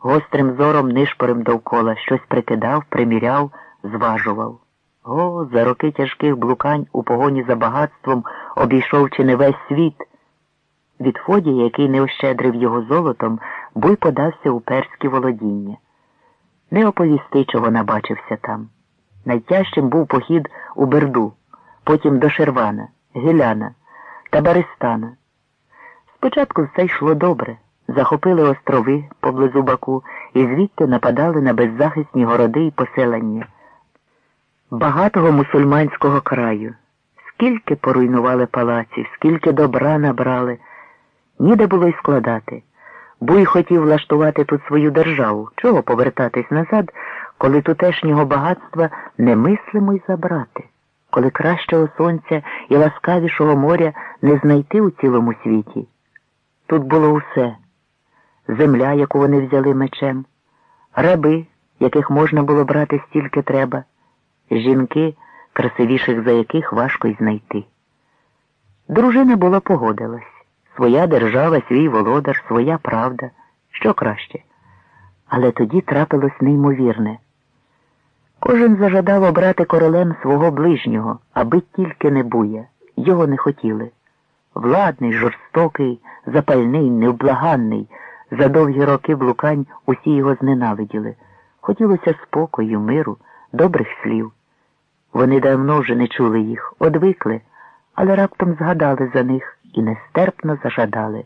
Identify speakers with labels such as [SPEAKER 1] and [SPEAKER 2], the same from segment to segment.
[SPEAKER 1] гострим зором нишпорим довкола, щось прикидав, приміряв, зважував. О, за роки тяжких блукань у погоні за багатством обійшов чи не весь світ. Від Фодія, який не ощедрив його золотом, буй подався у перські володіння. Не оповісти, чого набачився там. Найтяжчим був похід у Берду, потім до Шервана, Гіляна та Баристана. Спочатку все йшло добре, захопили острови поблизу Баку і звідти нападали на беззахисні городи і поселення багатого мусульманського краю. Скільки поруйнували палаців, скільки добра набрали, ніде було й складати. Буй хотів влаштувати тут свою державу. Чого повертатись назад, коли тутешнього багатства немислимо й забрати, коли кращого сонця і ласкавішого моря не знайти у цілому світі? Тут було усе земля, яку вони взяли мечем, раби, яких можна було брати стільки треба жінки, красивіших за яких важко й знайти. Дружина була погодилась своя держава, свій володар, своя правда, що краще. Але тоді трапилось неймовірне. Кожен зажадав обрати королем свого ближнього, аби тільки не буя. Його не хотіли. Владний, жорстокий, запальний, невблаганний, за довгі роки блукань усі його зненавиділи. Хотілося спокою, миру, добрих слів. Вони давно вже не чули їх, одвикли, але раптом згадали за них і нестерпно зажадали.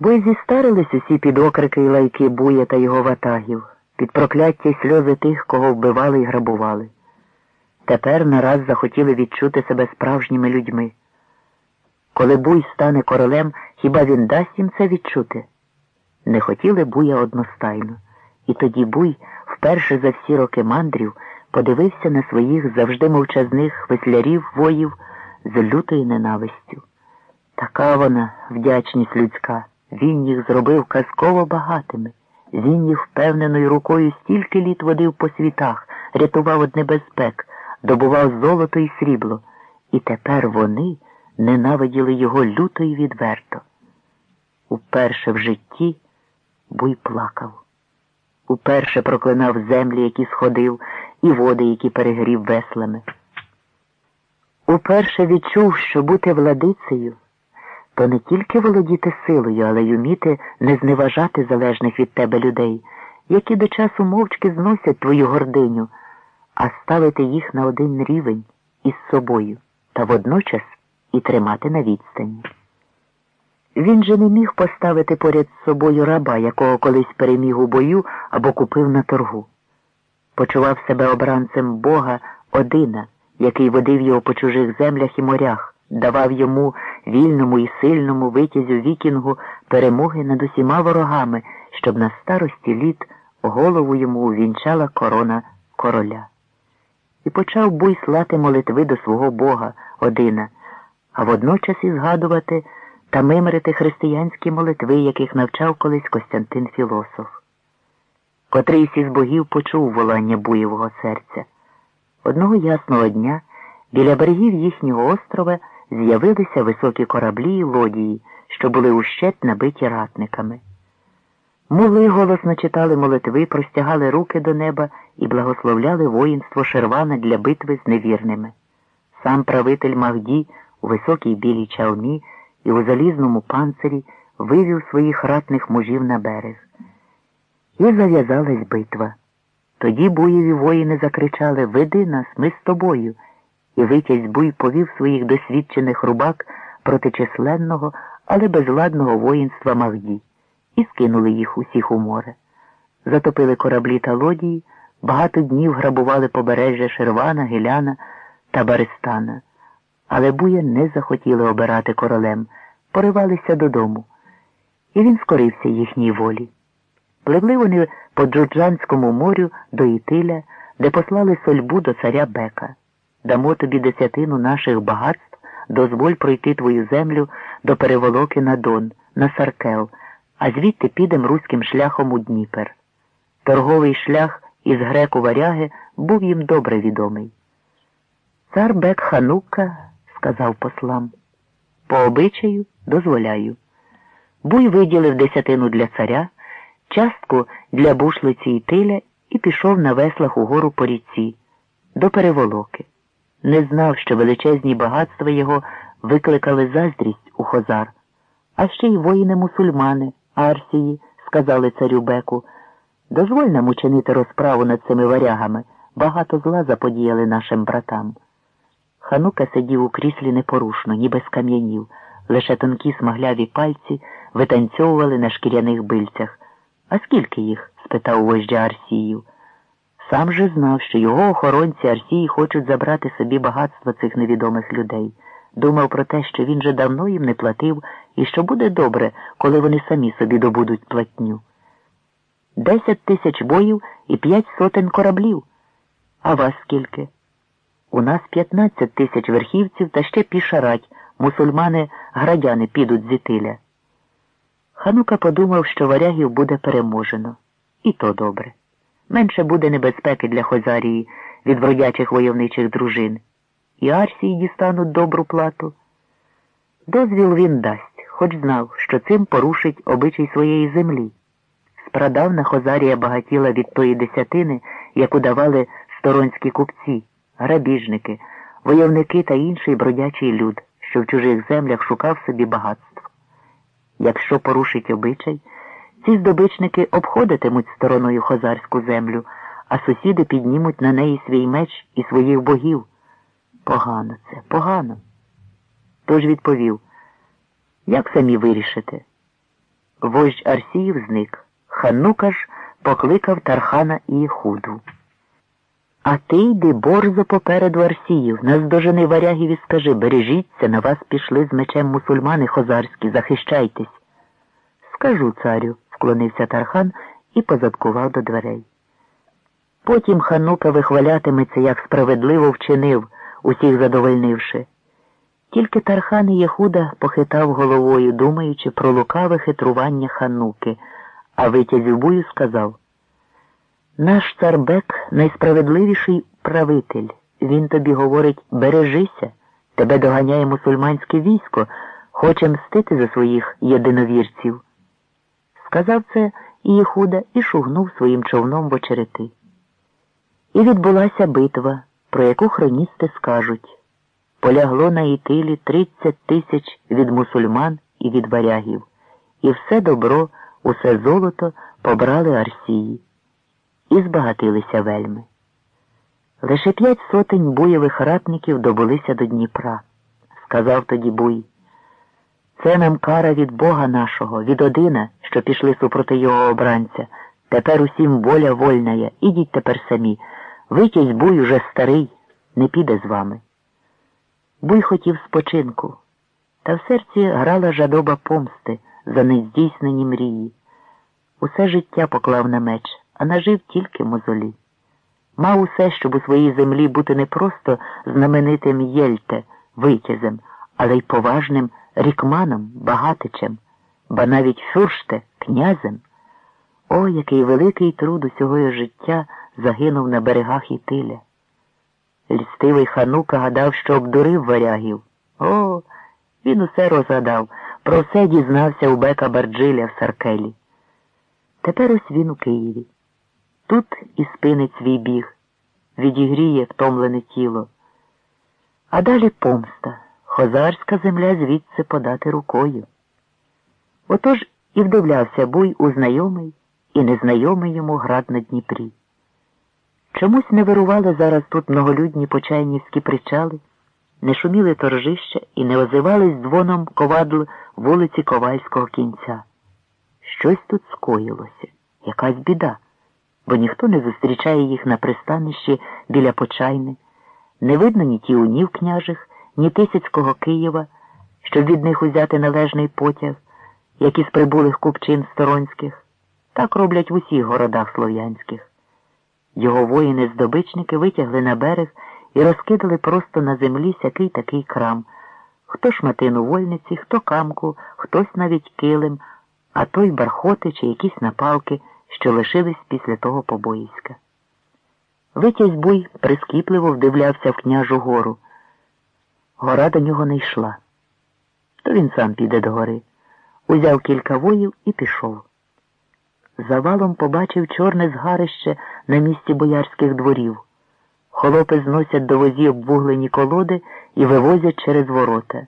[SPEAKER 1] Бо й зістарились усі під окрики й лайки буя та його ватагів, під прокляття й сльози тих, кого вбивали й грабували. Тепер нараз захотіли відчути себе справжніми людьми. Коли буй стане королем, хіба він дасть їм це відчути? Не хотіли буя одностайно, і тоді буй, вперше за всі роки мандрів, подивився на своїх завжди мовчазних веслярів воїв з лютою ненавистю. Така вона, вдячність людська, він їх зробив казково багатими. Він їх впевненою рукою стільки літ водив по світах, рятував од небезпек, добував золото і срібло, і тепер вони ненавиділи його люто і відверто. Уперше в житті буй плакав. Уперше проклинав землі, які сходив, і води, які перегрів веслами. Уперше відчув, що бути владицею то не тільки володіти силою, але й уміти не зневажати залежних від тебе людей, які до часу мовчки зносять твою гординю, а ставити їх на один рівень із собою та водночас і тримати на відстані. Він же не міг поставити поряд з собою раба, якого колись переміг у бою або купив на торгу почував себе обранцем Бога Одина, який водив його по чужих землях і морях, давав йому вільному і сильному витязю вікінгу перемоги над усіма ворогами, щоб на старості літ голову йому увінчала корона короля. І почав буй слати молитви до свого Бога Одина, а водночас і згадувати та мимрити християнські молитви, яких навчав колись Костянтин Філософ. Котрийсь із богів почув волання буєвого серця. Одного ясного дня біля берегів їхнього острова з'явилися високі кораблі й лодії, що були ущет набиті ратниками. Мули голосно читали молитви, простягали руки до неба і благословляли воїнство Шервана для битви з невірними. Сам правитель Магді у високій білій чалмі і у залізному панцирі вивів своїх ратних мужів на берег. І зав'язалась битва. Тоді буєві воїни закричали Веди нас, ми з тобою. І витязь буй повів своїх досвідчених рубак проти численного, але безладного воїнства Мавді і скинули їх усіх у море. Затопили кораблі та лодії, багато днів грабували побережжя Шервана, Геляна та Баристана. Але буя не захотіли обирати королем, поривалися додому, і він скорився їхній волі. Пливли вони по Джурджанському морю до Ітиля, де послали сольбу до царя Бека. Дамо тобі десятину наших багатств, дозволь пройти твою землю до переволоки на Дон, на Саркел, а звідти підем руським шляхом у Дніпер. Торговий шлях із греку варяги був їм добре відомий. Цар Бек Ханука, сказав послам, по обичаю дозволяю. Буй виділив десятину для царя частку для бушлиці і тиля і пішов на веслах угору по ріці, до переволоки. Не знав, що величезні багатства його викликали заздрість у Хозар, а ще й воїни мусульмани, Арсії, сказали царю Беку. Дозволь нам учинити розправу над цими варягами, багато зла заподіяли нашим братам. Ханука сидів у кріслі непорушно, ніби скам'янів, лише тонкі смагляві пальці витанцьовували на шкіряних бильцях. А скільки їх? спитав вождя Арсіїв. Сам же знав, що його охоронці Арсії хочуть забрати собі багатство цих невідомих людей. Думав про те, що він же давно їм не платив і що буде добре, коли вони самі собі добудуть платню. Десять тисяч боїв і п'ять сотень кораблів. А вас скільки? У нас п'ятнадцять тисяч верхівців та ще пішарать, мусульмани градяни підуть зітиля. Ханука подумав, що варягів буде переможено. І то добре. Менше буде небезпеки для Хозарії від вродячих войовничих дружин. І Арсії дістануть добру плату. Дозвіл він дасть, хоч знав, що цим порушить обичай своєї землі. Спрадавна Хозарія багатіла від тої десятини, яку давали сторонські купці, грабіжники, войовники та інший бродячий люд, що в чужих землях шукав собі багатство. Якщо порушить обичай, ці здобичники обходитимуть стороною хозарську землю, а сусіди піднімуть на неї свій меч і своїх богів. Погано це, погано. Тож відповів, як самі вирішите? Вождь Арсіїв зник. Ханука ж покликав Тархана і Худу. А ти йди борзо попереду Арсіїв, наздожени варягів і скажи, бережіться, на вас пішли з мечем мусульмани хозарські, захищайтесь. Скажу, царю, вклонився Тархан і позадкував до дверей. Потім ханука вихвалятиметься, як справедливо вчинив, усіх задовольнивши. Тільки Тархан і Єхуда похитав головою, думаючи про лукаве хитрування хануки, а витязь бою сказав наш царбек найсправедливіший правитель. Він тобі говорить бережися, тебе доганяє мусульманське військо, хоче мстити за своїх єдиновірців. Сказав це і Єхуда і шугнув своїм човном в очерети. І відбулася битва, про яку хроністи скажуть. Полягло на Ітилі тридцять тисяч від мусульман і від варягів, і все добро, усе золото побрали Арсії і збагатилися вельми. Лише п'ять сотень буєвих ратників добулися до Дніпра. Сказав тоді Буй. Це нам кара від Бога нашого, від Одина, що пішли супроти його обранця. Тепер усім воля вольная. Ідіть тепер самі. Витязь буй уже старий, не піде з вами. Буй хотів спочинку, та в серці грала жадоба помсти за нездійснені мрії. Усе життя поклав на меч, а нажив тільки мозолі. Мав усе, щоб у своїй землі бути не просто знаменитим Єльте, витязем, але й поважним рікманом, багатичем, ба навіть фюрште, князем. О, який великий труд усього життя загинув на берегах Ітиля. Лістивий ханука гадав, що обдурив варягів. О, він усе розгадав, про все дізнався у Бека Барджиля в Саркелі. Тепер ось він у Києві. Тут і спинить свій біг, відігріє втомлене тіло. А далі помста, хозарська земля звідси подати рукою. Отож і вдивлявся буй у знайомий і незнайомий йому град на Дніпрі. Чомусь не вирували зараз тут многолюдні почайнівські причали, не шуміли торжища і не озивались дзвоном ковадл вулиці Ковальського кінця. Щось тут скоїлося, якась біда, бо ніхто не зустрічає їх на пристанищі біля почайни. Не видно ні тіунів княжих, ні Тисяцького Києва, щоб від них узяти належний потяг, як із прибулих купчин сторонських. Так роблять в усіх городах слов'янських. Його воїни-здобичники витягли на берег і розкидали просто на землі сякий такий крам. Хто шматину вольниці, хто камку, хтось навіть килим, а той бархоти чи якісь напалки, що лишились після того побоїська. Витязь буй прискіпливо вдивлявся в княжу гору. Гора до нього не йшла. То він сам піде до гори. Узяв кілька воїв і пішов. завалом побачив чорне згарище на місці боярських дворів. Холопи зносять до возі обвуглені колоди і вивозять через ворота.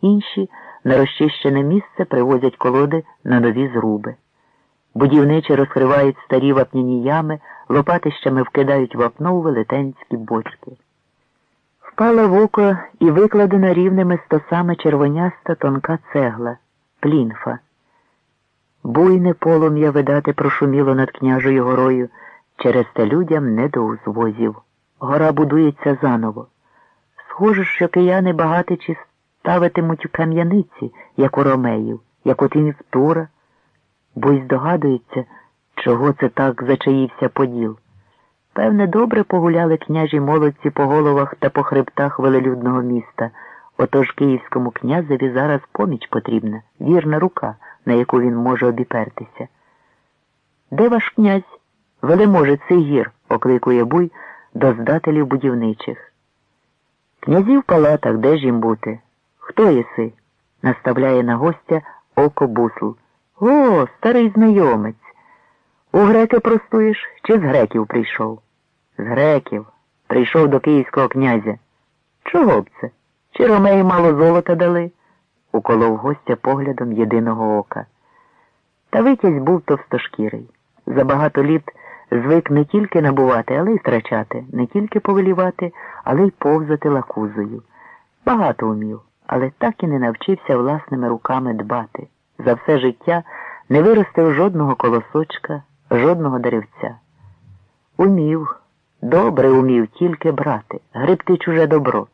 [SPEAKER 1] Інші на розчищене місце привозять колоди на нові зруби. Будівничі розкривають старі вапняні ями, лопатищами вкидають вапно у велетенські бочки. Впала в око і викладена рівними стосами червоняста тонка цегла, плінфа. Буйне полум'я видати прошуміло над княжою горою, через те людям не до узвозів. Гора будується заново. Схоже, що кияни багатичі ставитимуть у кам'яниці, як у ромеїв, як от Інвтура, бо й здогадується, чого це так зачаївся поділ. Певне, добре погуляли княжі молодці по головах та по хребтах велелюдного міста. Отож київському князеві зараз поміч потрібна, вірна рука, на яку він може обіпертися. Де ваш князь? Велеможе цей гір, окликує буй до здателів будівничих. Князі в палатах, де ж їм бути? Хто єси? наставляє на гостя око бусл. О, старий знайомець. У греки простуєш чи з греків прийшов? З греків. Прийшов до київського князя. Чого б це? Чи ромеї мало золота дали? уколов гостя поглядом єдиного ока. Та витязь був товстошкірий. За багато літ звик не тільки набувати, але й втрачати, не тільки повелівати, але й повзати лакузою. Багато умів, але так і не навчився власними руками дбати. За все життя не виростив жодного колосочка, жодного деревця. Умів, добре умів тільки брати, грибти чуже добро,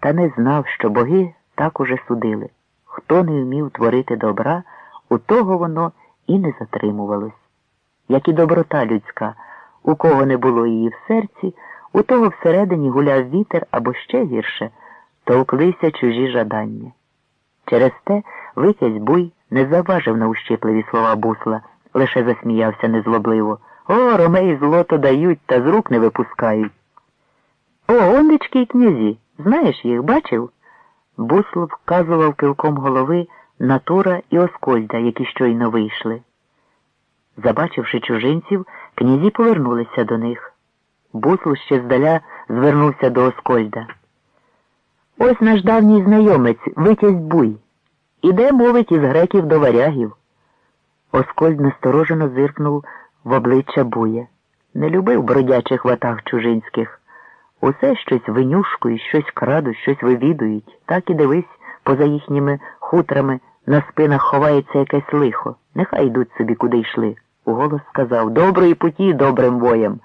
[SPEAKER 1] та не знав, що боги так уже судили. Хто не вмів творити добра, у того воно і не затримувалось. Як і доброта людська, у кого не було її в серці, у того всередині гуляв вітер або ще гірше, товклися чужі жадання. Через те витязь буй не заважив на ущипливі слова бусла, лише засміявся незлобливо. О, ромеї злото дають та з рук не випускають. О, ондечки й князі. Знаєш їх, бачив? Бусл вказував килком голови на Тора і Оскольда, які щойно вийшли. Забачивши чужинців, князі повернулися до них. Бусл ще здаля звернувся до Оскольда. Ось наш давній знайомець, витязь буй. Іде, мовить, із греків до варягів. Оскольд насторожено зиркнув в обличчя буя. Не любив бродячих ватаг чужинських. Усе щось винюшкують, щось крадуть, щось вивідують. Так і дивись, поза їхніми хутрами на спинах ховається якесь лихо. Нехай йдуть собі, куди йшли. Уголос сказав Доброї путі добрим воям.